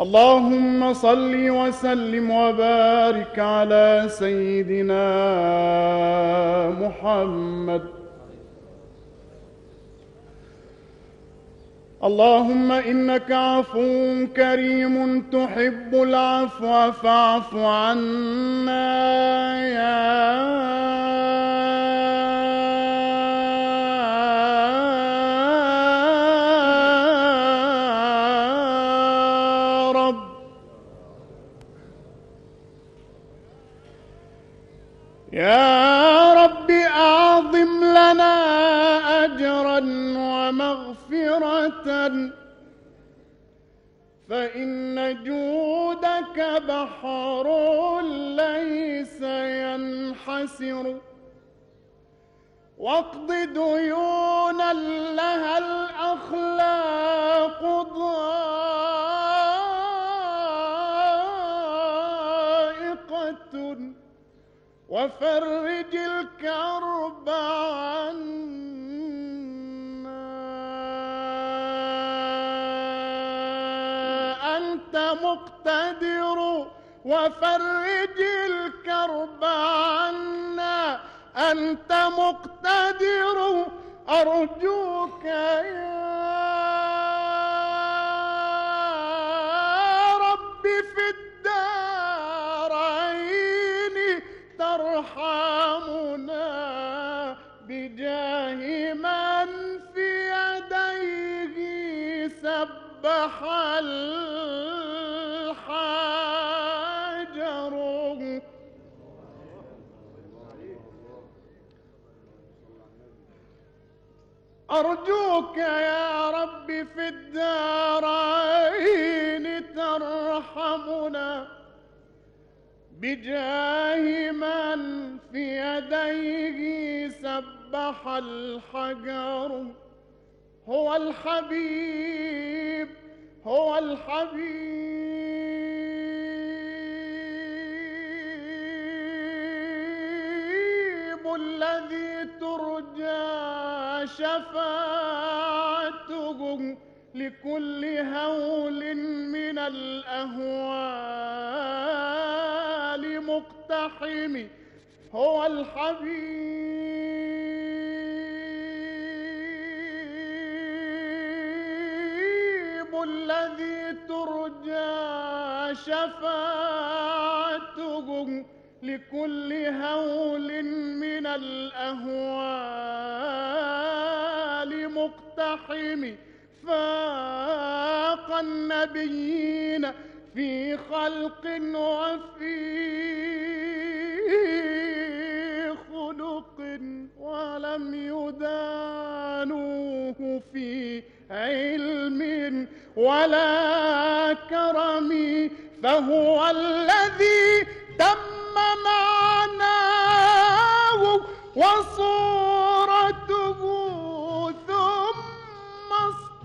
اللهم صل وسلم وبارك على سيدنا محمد. اللهم إنك عفو كريم تحب العفو فاعف عنا يا يا رب أعظم لنا اجرا ومغفرة. فإن جودك بحر ليس ينحسر. واقض ديونا لها الأخلاق ضائقه وفرج الكرب عنا أنت مقتدر وفرج الكرب عنا أنت مقتدر. أرجوك يا رب سبح الحجر. أرجوك يا رب في الدارين ترحمنا بجاه من في يديه سبح الحجر. هو الحبيب هو الحبيب الذي ترجى شفاعته لكل هول من الأهوال مقتحم. هو الحبيب ترجى شفاعته لكل هول من الأهوال مقتحم. فاق النبيين في خلق وفي ولا كرم فهو الذي تم معناه وصورته ثم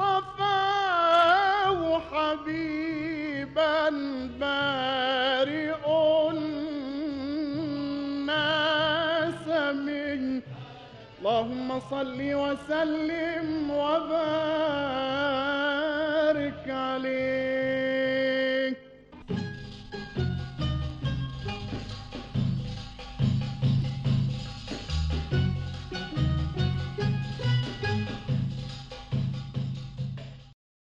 اصطفاه حبيبا بارئ الناس من اللهم صل وسلم وبارك